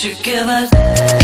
should give us.